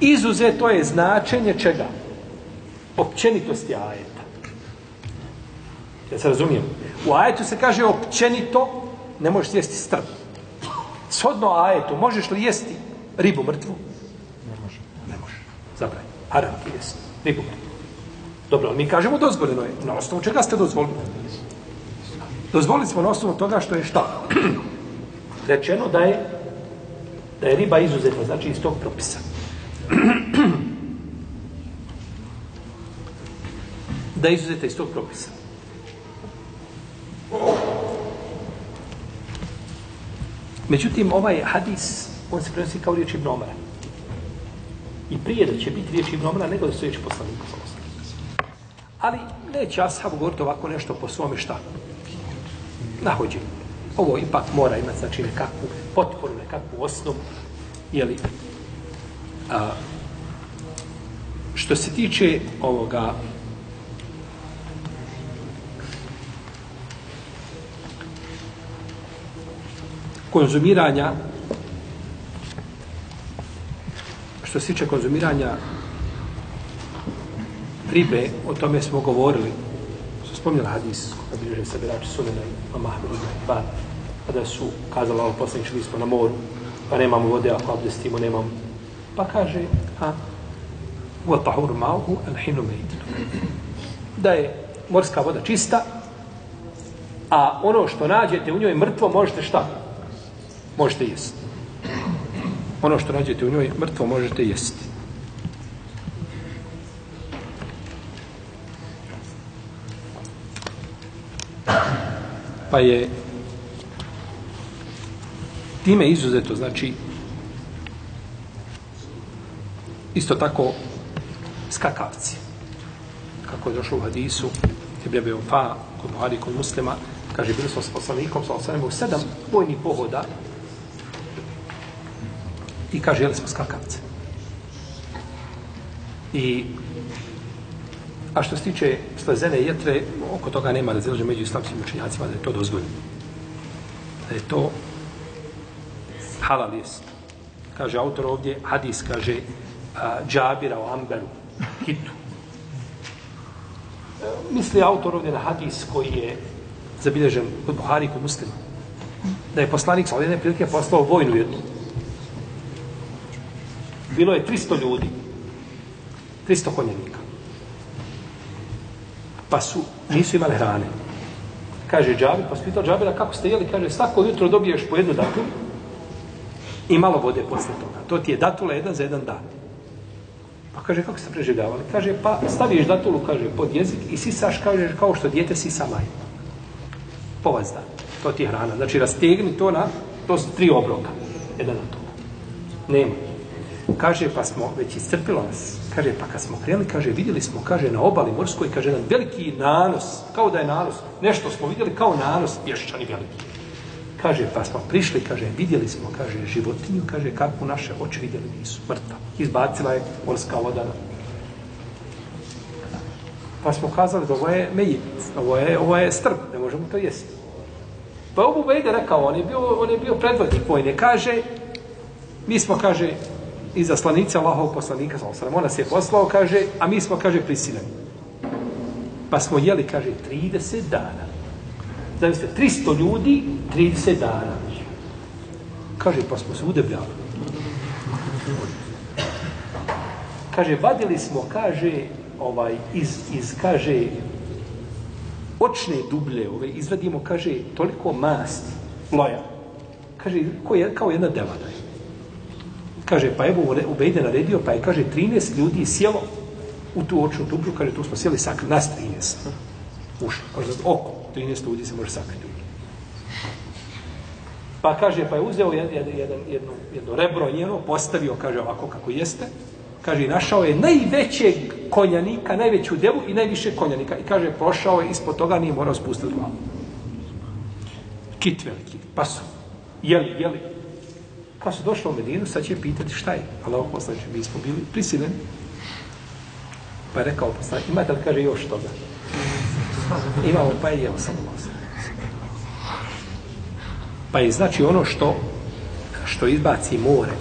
izuzeto je značenje čega? Općenitosti ajeta. Ja se razumijem. U ajetu se kaže općenito ne možeš jesti strb. Shodno ajetu, možeš li jesti ribu mrtvu? Ne može. Ne može. Zabraj. Haram ti jesti. Ribu mrtvu. Dobro, ali mi kažemo dozvoljeno je. Na osnovu čega ste dozvolili? Dozvolili smo na osnovu toga što je šta? Rečeno da je da je riba izuzetna, znači iz tog propisa. da je izuzeta iz tog propisa. Međutim, ovaj hadis, on se prenosi kao riječ Ibn Omara. I prije da će biti riječ Ibn Omara, nego da su riječi poslanika. Ali neće ashab govoriti ovako nešto po svome šta? Nahođi. Ovo ipak mora imati, znači, nekakvu potporu, nekakvu osnovu. Jeli, a, što se tiče ovoga konzumiranja što se tiče konzumiranja ribe, o tome smo govorili. Su spomnjali hadis, kada bilježe se berači sunena i mama Ahmed Ban, kada pa su kazali, ovo poslanič, šli smo na moru, pa nemamo vode, ako abdestimo, nemamo. Pa kaže, a, u tahur ma'u al-hinu mejtinu. Da je morska voda čista, a ono što nađete u njoj mrtvo, možete šta? Možete jesti. Ono što nađete u njoj mrtvo možete jesti. Pa je time izuzeto, znači isto tako skakavci. Kako je došlo u hadisu, Ibn Abi Ufa, kod Buhari, kod muslima, kaže, bili smo s poslanikom, sa osanem, u sedam vojnih pohoda i kaže, jeli smo skakavce. I A što se tiče slezene jetre, oko toga nema razilaže među islamskim učenjacima da je to dozvoljeno. Da je to halal jest. Kaže autor ovdje, hadis kaže a, džabira o amberu, hitu. E, misli autor ovdje na hadis koji je zabilježen kod Buhari kod muslima. Da je poslanik sa jedne prilike poslao vojnu jednu. Bilo je 300 ljudi. 300 konjenika pa su, nisu imali hrane. Kaže Džabir, pa spitao Džabira kako ste jeli, kaže svako jutro dobiješ po jednu datulu i malo vode posle toga. To ti je datula jedan za jedan dan. Pa kaže, kako ste preživljavali? Kaže, pa staviš datulu, kaže, pod jezik i sisaš, kaže, kao što dijete sisa maj. Povazda. To ti je hrana. Znači, rastegni to na, to su tri obroka. Jedan datula. Nema. Kaže, pa smo već iscrpilo nas. Kaže, pa kad smo krenuli, kaže, vidjeli smo, kaže, na obali morskoj, kaže, jedan veliki nanos, kao da je nanos, nešto smo vidjeli kao nanos, pješčani veliki. Kaže, pa smo prišli, kaže, vidjeli smo, kaže, životinju, kaže, kako naše oči vidjeli nisu, mrtva. Izbacila je morska voda na Pa smo kazali da ovo je mejit, ovo je, ovo je strb, ne možemo to jesti. Pa ovo Bejde rekao, on je bio, on je bio predvodnik vojne, kaže, mi smo, kaže, i zaslanica Allahov poslanika, sallam, ona se je poslao, kaže, a mi smo, kaže, prisiljeni. Pa smo jeli, kaže, 30 dana. Zavisite, 300 ljudi, 30 dana. Kaže, pa smo se udebljali. Kaže, vadili smo, kaže, ovaj, iz, iz, kaže, očne dublje, ove, izvadimo, kaže, toliko masti, loja. Kaže, ko je, kao jedna devada je kaže, pa evo Ubejde naredio, pa je, kaže, 13 ljudi sjelo u tu očnu tubru, kaže, tu smo sjeli sakri, nas 13. Ušli, kaže, oko, 13 ljudi se može sakriti. Pa kaže, pa je uzeo jedan, jedan, jedno, jedno rebro njeno, postavio, kaže, ovako kako jeste, kaže, i našao je najvećeg konjanika, najveću devu i najviše konjanika. I kaže, prošao je, ispod toga nije morao spustiti glavu. Kit veliki, pa su, jeli, jeli, Pa su došli u Medinu, sad će pitati šta je. Allah poslanče, mi smo bili prisiljeni. Pa je rekao poslanče, imate li kaže još toga? Imamo, pa je jeo samo vas. Pa je znači ono što što izbaci more.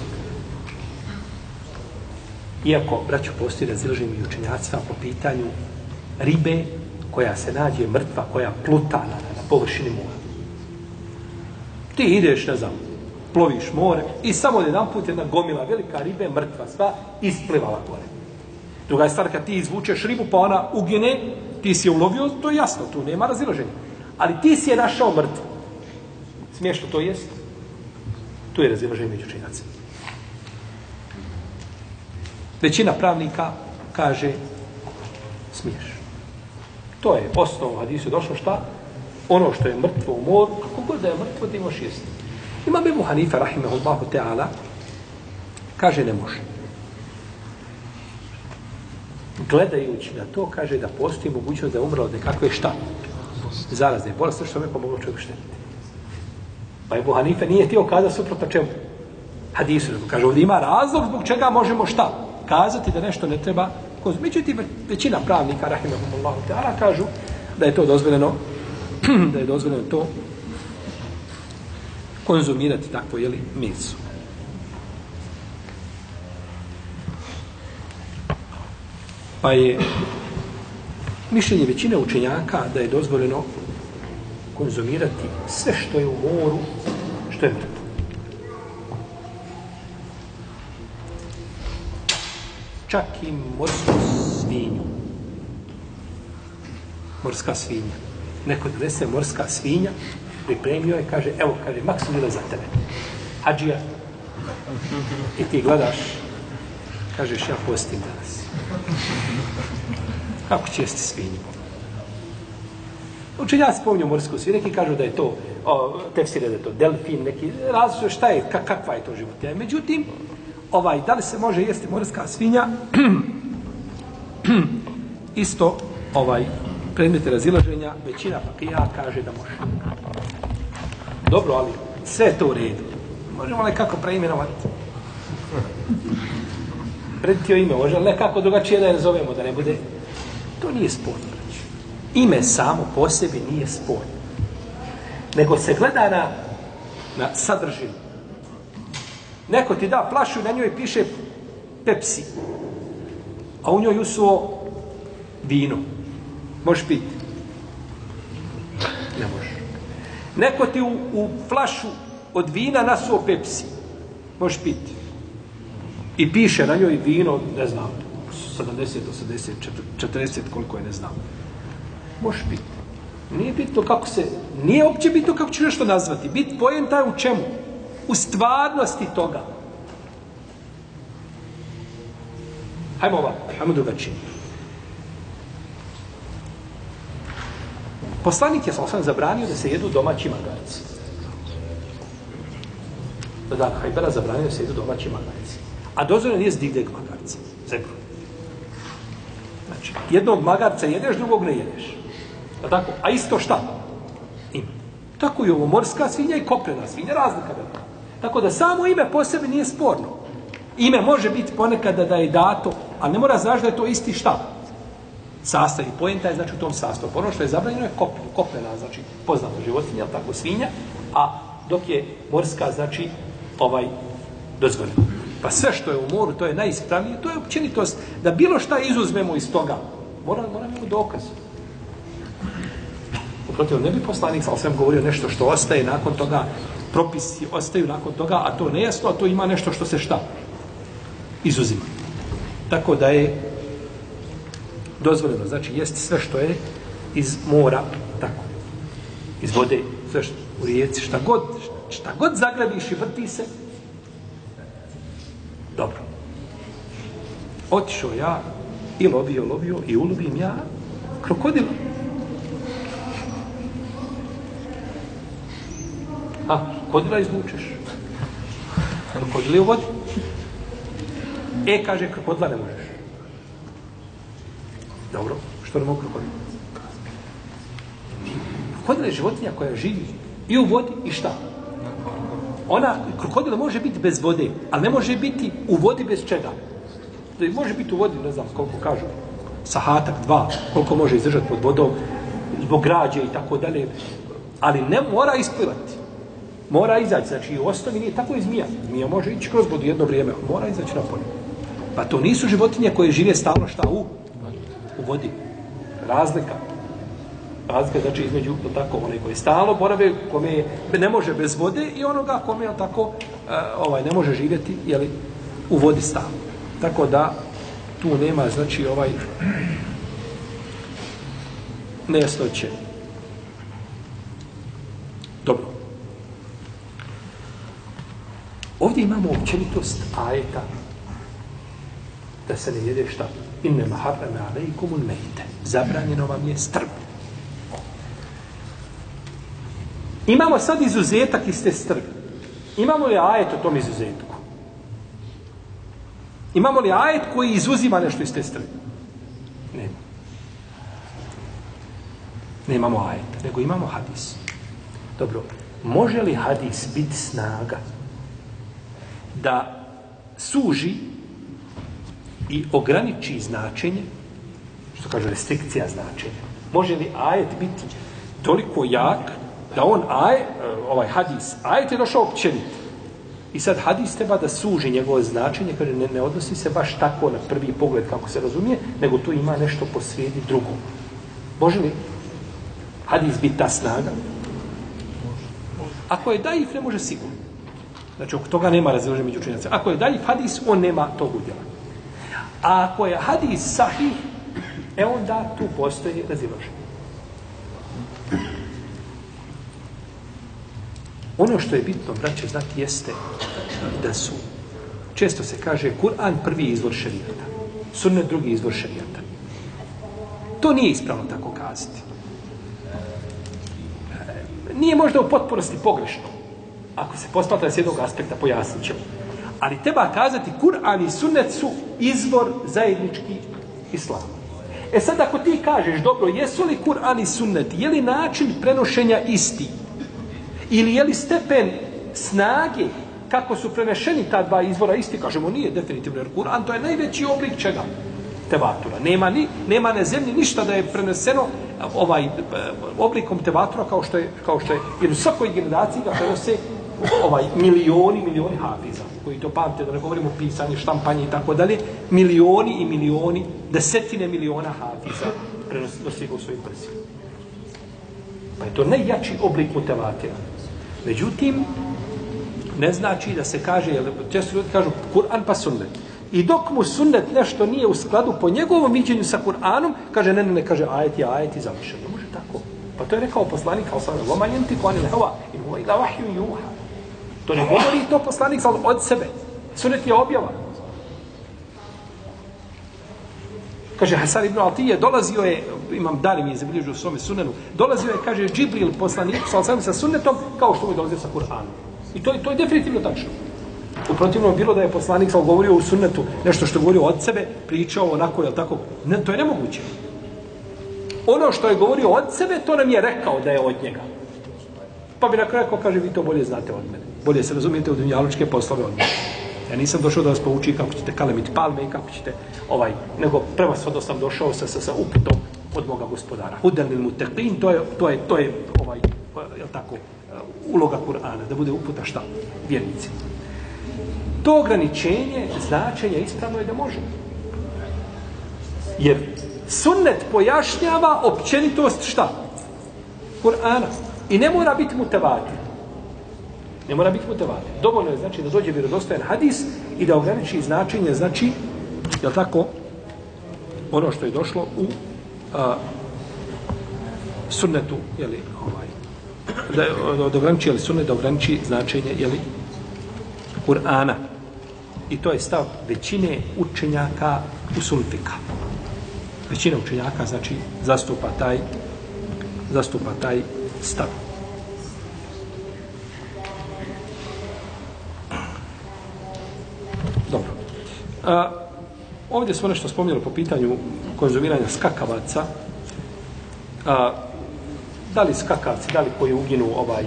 Iako, braću, postoji razilaženje i učenjacima po pitanju ribe koja se nađe mrtva, koja pluta na, na površini mora. Ti ideš, ne znam, ploviš more i samo jedan put jedna gomila velika ribe, mrtva sva, isplivala gore. Druga je stvar, kad ti izvučeš ribu, pa ona ugine, ti si je ulovio, to je jasno, tu nema razilaženja. Ali ti si je našao mrtvu. Smiješno to jest? Tu je razilaženje među činjacima. Većina pravnika kaže smiješ. To je osnov u hadisu došlo šta? Ono što je mrtvo u moru, a kogod da je mrtvo, ti možeš jesti. Ima Bebu Hanife, rahimahullahu ta'ala, kaže ne može. Gledajući na to, kaže da postoji mogućnost da je umrla od nekakve šta? Zarazne bolesti, što me pomoglo čovjek štetiti. Pa je Hanife nije tio kaza suprotno čemu? Hadisu. Kaže, ovdje ima razlog zbog čega možemo šta? Kazati da nešto ne treba Međutim, većina pravnika, rahimahumullahu ta'ala, kažu da je to dozvoljeno, da je dozvoljeno to konzumirati takvo jeli, meso. Pa je mišljenje većine učenjaka da je dozvoljeno konzumirati sve što je u moru, što je mrtvo. Čak i morsku svinju. Morska svinja. Neko donese morska svinja, pripremio je, kaže, evo, kaže, maksimile za tebe. Hadžija. I ti gledaš, kažeš, ja postim danas. Kako će jesti svinju? Učenja spominju morsku svinju, neki kažu da je to, o, tefsire da je to delfin, neki različno šta je, ka, kakva je to životinja. Međutim, ovaj, da li se može jesti morska svinja? Isto, ovaj, predmete razilaženja, većina fakija kaže da može. Dobro, ali sve je to u redu. Možemo li kako preimenovati? Predtio ime, možemo li nekako drugačije da je zovemo, da ne bude? To nije sporno. braćo. Ime samo po sebi nije sporno. Nego se gleda na, na sadržinu. Neko ti da plašu i na njoj piše Pepsi. A u njoj usuo vino. Možeš piti? Ne možeš. Neko ti u, u flašu od vina nasuo Pepsi. Možeš piti. I piše na njoj vino, ne znam, 70, 80, 40, koliko je, ne znam. Možeš piti. Nije bitno kako se, nije uopće bitno kako ćeš nešto nazvati. Bit pojenta je u čemu? U stvarnosti toga. Hajmo ovako, hajmo drugačije. Poslanik je sam zabranio da se jedu domaći magarci. Da, dan Hajbera zabranio da se jedu domaći magarci. A dozvoljeno je divljeg magarca. Zebru. Znači, jednog magarca jedeš, drugog ne jedeš. Da tako? A isto šta? Ima. Tako i ovo morska svinja i kopnena svinja, razlika da Tako da samo ime po sebi nije sporno. Ime može biti ponekad da je dato, ali ne mora znaš da je to isti šta. Sastav i pojenta je znači u tom sastavu. Ono što je zabranjeno je kop, kopnena, znači poznata životinja, ali tako svinja, a dok je morska, znači ovaj dozvoljeno. Pa sve što je u moru, to je najispravnije, to je općenitost da bilo šta izuzmemo iz toga. Mora, mora imamo dokaz. Uprotiv, ne bi poslanik, ali sam govorio nešto što ostaje nakon toga, propisi ostaju nakon toga, a to nejasno, a to ima nešto što se šta? Izuzima. Tako da je dozvoljeno, znači jesti sve što je iz mora, tako, iz vode, sve što u rijeci, šta god, šta god zagrebiš i vrti se, dobro. Otišao ja i lovio, lovio i ulovim ja krokodila. A, krokodila izvučeš. Krokodila je u vodi. E, kaže, krokodila ne možeš. Dobro, što ne mogu krokodil? Krokodil je životinja koja živi i u vodi i šta? Ona, krokodil može biti bez vode, ali ne može biti u vodi bez čega. Da može biti u vodi, ne znam koliko kažu, sahatak, dva, koliko može izdržati pod vodom, zbog građe i tako dalje. Ali ne mora isplivati. Mora izaći, znači u osnovi nije tako i zmija. Zmija može ići kroz vodu jedno vrijeme, mora izaći na polje. Pa to nisu životinje koje žive stalno šta u, u vodi. Razlika. Razlika znači između to tako onaj koji stalo borave, kome je, ne može bez vode i onoga kome je tako eh, ovaj ne može živjeti je li u vodi stalno. Tako da tu nema znači ovaj nejasnoće. Dobro. Ovdje imamo općenitost ajeta da se ne jede šta? Inne maharrame alejkumul mejte. Zabranjeno vam je strb. Imamo sad izuzetak iz te strbe. Imamo li ajet o tom izuzetku? Imamo li ajet koji izuzima nešto iz te strbe? Nema. Nemamo ajet, nego imamo hadis. Dobro, može li hadis biti snaga da suži i ograniči značenje, što kaže restrikcija značenja, može li ajet biti toliko jak da on aj, eh, ovaj hadis, ajet je došao općenit. I sad hadis treba da suži njegovo značenje, kaže ne, ne odnosi se baš tako na prvi pogled kako se razumije, nego tu ima nešto po svijedi drugom. Može li hadis biti ta snaga? Ako je daif, ne može sigurno. Znači, oko toga nema razilaženja među učenjacima. Ako je daif hadis, on nema tog udjela. A ako je hadis sahih, e onda tu postoji razilaženje. Ono što je bitno, braće, znati jeste da su, često se kaže, Kur'an prvi izvor šarijata, sunne drugi izvor šarijata. To nije ispravno tako kazati. E, nije možda u potpunosti pogrešno. Ako se posmatra s jednog aspekta, pojasnit ćemo. Ali treba kazati, Kur'an i sunnet su izvor zajednički islama. E sad ako ti kažeš, dobro, jesu li Kur'an i sunnet, je li način prenošenja isti? Ili je li stepen snage kako su prenešeni ta dva izvora isti? Kažemo, nije definitivno, jer Kur'an to je najveći oblik čega? Tevatura. Nema, ni, nema na zemlji ništa da je preneseno ovaj e, oblikom tevatura kao što je, kao što je jer u svakoj generaciji ga prenose ovaj milioni, milioni hafiza koji to pamte, da ne govorimo pisanje, štampanje i tako dalje, milioni i milioni, desetine miliona hafiza prenosi u svojim prsima. Pa je to najjači oblik mutevatira. Međutim, ne znači da se kaže, jer često ljudi kažu Kur'an pa sunnet. I dok mu sunnet nešto nije u skladu po njegovom viđenju sa Kur'anom, kaže ne, ne, ne, kaže ajet je ajet i završeno. Ne može tako. Pa to je rekao poslanik, kao sam, loma jenti koni lehova, in huva ila vahju juha. To ne govori to poslanik sa od sebe. Sunet je objava. Kaže Hasan ibn Altije, dolazio je, imam dar mi je zabilježio u svome sunenu, dolazio je, kaže, Džibril poslanik, sal sam sa sunnetom, kao što mu je dolazio sa Kur'anom. I to, to je definitivno tačno. U protivnom bilo da je poslanik sal govorio u sunnetu nešto što je govorio od sebe, pričao onako, je tako? Ne, to je nemoguće. Ono što je govorio od sebe, to nam je rekao da je od njega. Pa bi na kraju rekao, kaže, vi to bolje znate od mene. Bolje se razumijete u dunjalučke poslove od mene. Ja nisam došao da vas pouči kako ćete kalemiti palme i kako ćete, ovaj, nego prevashodno sam došao sa, sa, sa uputom od moga gospodara. Hudelil il muteqin, to je, to je, to je, ovaj, je tako, uloga Kur'ana, da bude uputa šta? Vjernici. To ograničenje značenja ispravno je da može. Jer sunnet pojašnjava općenitost šta? Kur'ana. I ne mora biti mutavatir. Ne mora biti mutavatir. Dovoljno je znači da dođe vjerodostojan hadis i da ograniči značenje, znači, je tako, ono što je došlo u a, sunnetu, jeli, ovaj, da, ono, da ograniči, jeli, sunnet, da ograniči značenje, jeli, Kur'ana. I to je stav većine učenjaka u. Većina učenjaka, znači, zastupa taj zastupa taj stav. Dobro. A, ovdje smo nešto spominjali po pitanju konzumiranja skakavaca. A, da li skakavci, da li koji uginu ovaj,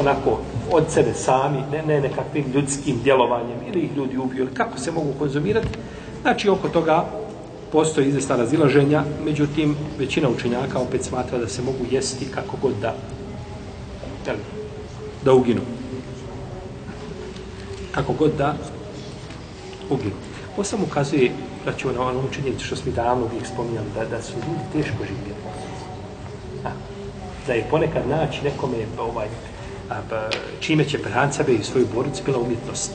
onako od sebe sami, ne, ne nekakvim ljudskim djelovanjem, ili ih ljudi ubiju, ili kako se mogu konzumirati. Znači, oko toga postoji izvesta razilaženja, međutim, većina učenjaka opet smatra da se mogu jesti kako god da, da, da uginu. Kako god da uginu. Ovo sam ukazuje, da će ono, ono što smo davno uvijek spominjali, da, da su ljudi teško živjeli. A, da je ponekad naći nekome ovaj, a, pa, čime će prehraniti sebe i svoju boricu bila umjetnost.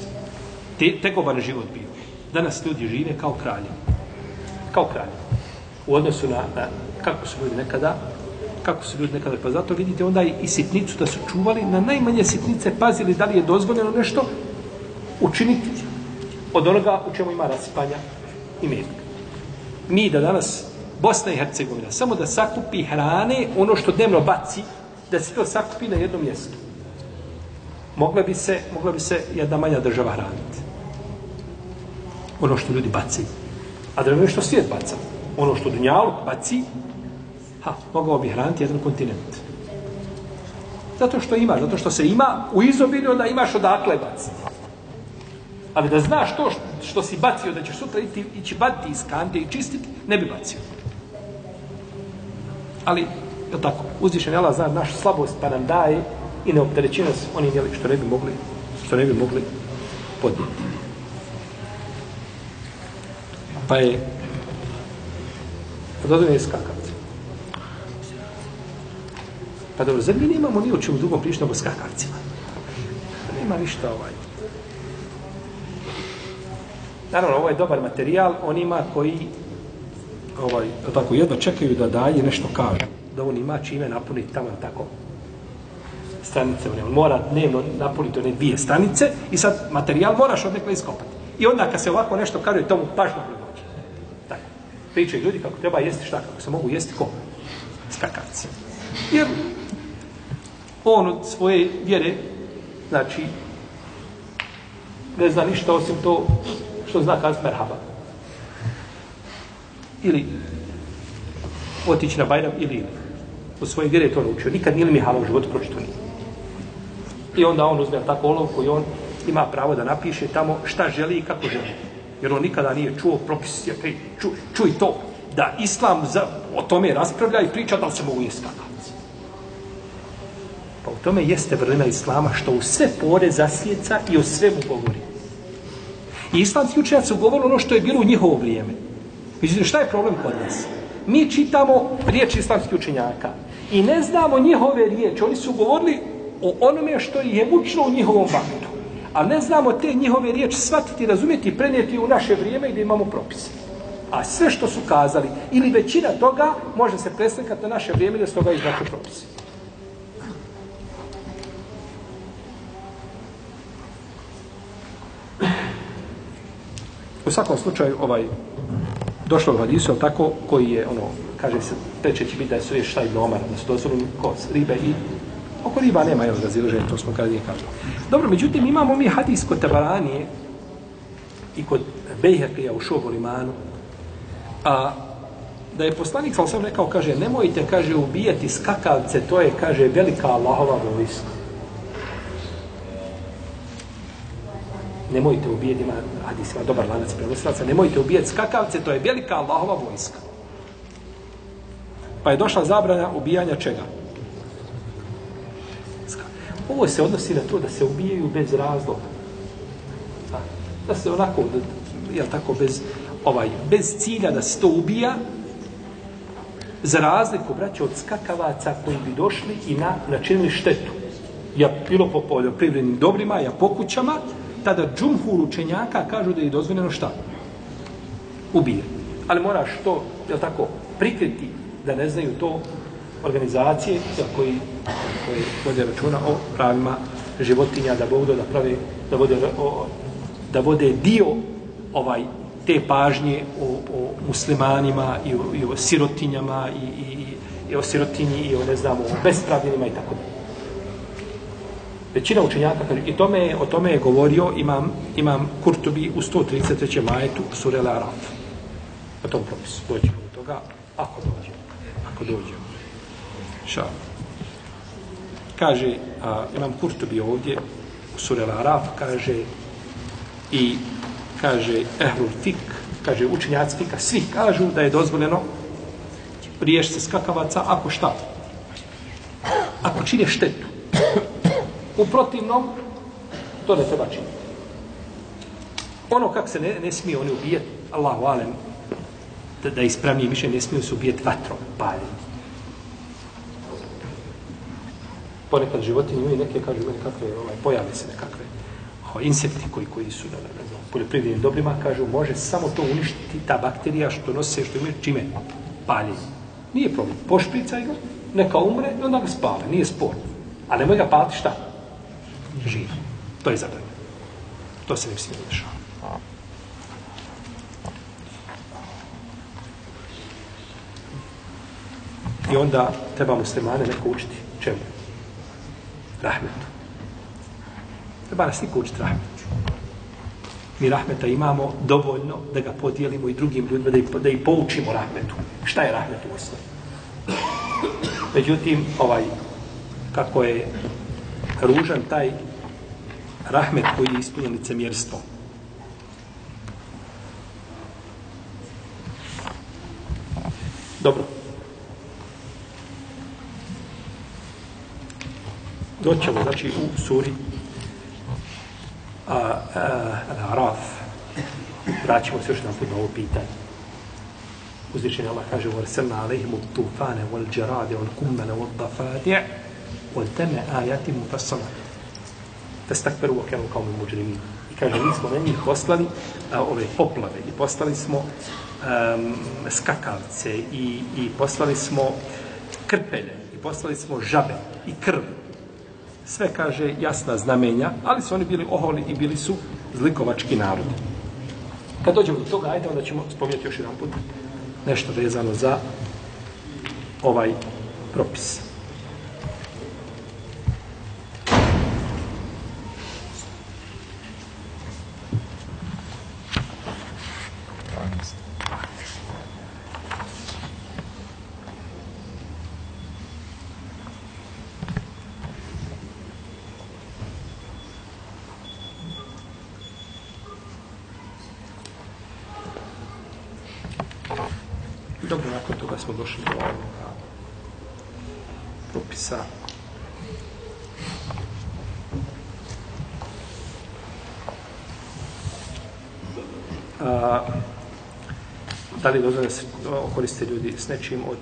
Te, tegoban život bio. Danas ljudi žive kao kralje kao kralje. U odnosu na, na kako su ljudi nekada, kako su ljudi nekada, pa zato vidite onda i sitnicu da su čuvali, na najmanje sitnice pazili da li je dozvoljeno nešto učiniti od onoga u čemu ima rasipanja i metka. Mi da danas Bosna i Hercegovina, samo da sakupi hrane, ono što dnevno baci, da se to sakupi na jednom mjestu. Mogla bi se, mogla bi se jedna manja država hraniti. Ono što ljudi baci. A da ne što svijet baca. Ono što Dunjaluk baci, ha, mogao bi hraniti jedan kontinent. Zato što ima, zato što se ima u izobilju, onda imaš odakle baciti. Ali da znaš to što, što si bacio, da ćeš sutra iti, ići bati iz kante i čistiti, ne bi bacio. Ali, je tako, uzvišen Allah zna našu slabost, pa nam daje i ne optereći nas onim što ne bi mogli, što ne bi mogli podnijeti. Pa je pa dodane skakavce. Pa dobro, zar mi nemamo ni o čemu drugom pričati nego skakavcima? Nema ništa ovaj. Naravno, ovo je dobar materijal onima koji ovaj, tako jedno čekaju da daje nešto kaže. Da on ima čime napuniti tamo tako stranice. On mora dnevno napuniti one dvije stanice i sad materijal moraš odnekle iskopati. I onda kad se ovako nešto kaže, tomu baš dobro pričaju ljudi kako treba jesti šta, kako se mogu jesti ko? Skakavci. Jer on od svoje vjere, znači, ne zna ništa osim to što zna kazati merhaba. Ili otići na Bajram ili ili. U svojoj vjere je to naučio. Nikad nije li Mihala u životu pročito nije. I onda on uzme tako olovku i on ima pravo da napiše tamo šta želi i kako želi. Jer on nikada nije čuo propis, je, pri- čuj, čuj to, da Islam za, o tome raspravlja i priča da li se mogu jesti. Pa u tome jeste vrlina Islama što u sve pore zasjeca i o svemu govori. I islamski učenjaci su govorili ono što je bilo u njihovo vrijeme. Međutim, šta je problem kod nas? Mi čitamo riječi islamskih učenjaka i ne znamo njihove riječi. Oni su govorili o onome što je mučno u njihovom vaktu. A ne znamo te njihove riječi shvatiti, razumjeti prenijeti u naše vrijeme gdje imamo propise. A sve što su kazali, ili većina toga, može se preslikati na naše vrijeme da se toga izrače propise. U svakom slučaju, ovaj, došlo u hadisu, ali tako, koji je, ono, kaže se, treće će biti da su je šta i nomar, da su dozvoljeni kos, ribe i oko riba nema, jel, razilaženje, to smo kada nije kažemo. Dobro, međutim, imamo mi hadis kod Tabaranije i kod Bejherkija u Šobolimanu, a da je poslanik sam sam rekao, kaže, nemojte, kaže, ubijati skakavce, to je, kaže, velika Allahova vojska. Nemojte ubijeti, ima hadis, ima dobar lanac prenosilaca, nemojte ubijeti skakavce, to je velika Allahova vojska. Pa je došla zabrana ubijanja čega? Ovo se odnosi na to da se ubijaju bez razloga. Da, da se onako, jel tako, bez, ovaj, bez cilja da se to ubija, za razliku, braće, od skakavaca koji bi došli i na, načinili štetu. Ja, bilo po poljoprivrednim dobrima, ja po kućama, tada džumhur učenjaka kažu da je dozvoljeno šta? Ubije. Ali moraš to, jel tako, prikriti da ne znaju to organizacije jel, koji, koji vode računa o pravima životinja, da Bog da prave, da vode, o, da vode dio ovaj te pažnje o, o muslimanima i o, i o sirotinjama i, i, i o sirotinji i o ne znamo o bespravljenima i tako dalje. Većina učenjaka kaže, i tome, je- o tome je govorio imam, imam Kurtubi u 133. majetu sure Al-Araf. O tom propisu. Dođemo do toga, ako dođemo. Ako dođemo. Ša. Kaže, a, imam Kurtubi ovdje u sure Al-Araf, kaže i kaže Ehlul Fik, kaže učenjaci Fika, svi kažu da je dozvoljeno riješiti se skakavaca ako šta? Ako čine štetu. U protivnom, to ne treba činiti. Ono kak se ne, ne smije oni ubijati, Allahu alem, da, da ispravnije više ne smiju se ubijati vatrom, paljenjem. Ponekad životinje imaju neke, kažu imaju kakve, ovaj, pojave se nekakve o, insekti koji, koji su na, na, na poljoprivrednim dobrima, kažu, može samo to uništiti ta bakterija što nose, što imaju čime? Paljenje. Nije problem. Pošpricaj ga, neka umre i onda ga spale. Nije spor. A nemoj ga paliti šta? Živ. To je zabranjeno. To se ne smije dešava. I onda treba muslimane neko učiti. Čemu? Rahmetu. Treba nas niko učiti rahmetu. Mi rahmeta imamo dovoljno da ga podijelimo i drugim ljudima, da ih, da ih poučimo rahmetu. Šta je rahmet u osnovi? Međutim, ovaj, kako je ružan taj rahmet koji je ispunjen licemjerstvom. Dobro. Doćemo, znači, u suri a, a, Araf. Vraćamo se još jedan put na ovo pitanje. Uzvišenje Allah kaže وَرْسَلْنَا عَلَيْهِمُ الطُّوفَانَ وَالْجَرَادِ وَالْكُمَّنَ وَالضَّفَادِعِ وَالْتَمَ آيَاتِ مُفَصَّلَةِ فَاسْتَكْبَرُوا وَكَانُوا قَوْمًا مُجْرِمِينَ I kaže, mi smo na njih poslali a, ove poplave i poslali smo um, skakavce i, i poslali smo krpelje i poslali smo žabe i krv. Sve kaže jasna znamenja, ali su oni bili oholi i bili su zlikovački narod. Kad dođemo do toga, ajde, onda ćemo spomnjeti još jedan put nešto vezano za ovaj propis. Da li dozvoljeno se koriste ljudi s nečim od